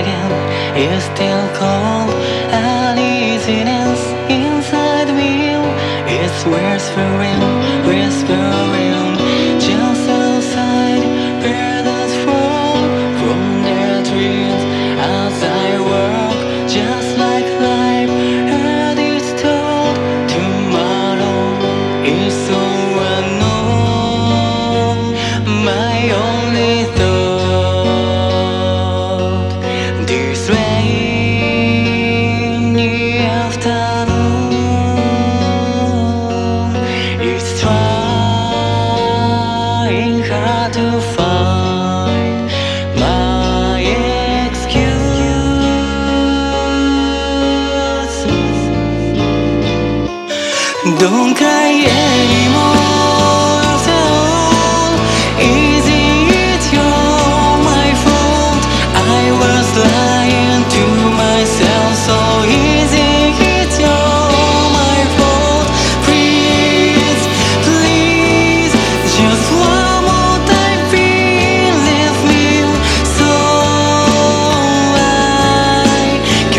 again. Is still cold uneasiness inside me. It's worse for real. to find my excuse. Don't cry anymore.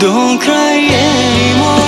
Don't cry anymore.